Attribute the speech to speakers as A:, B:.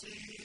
A: see.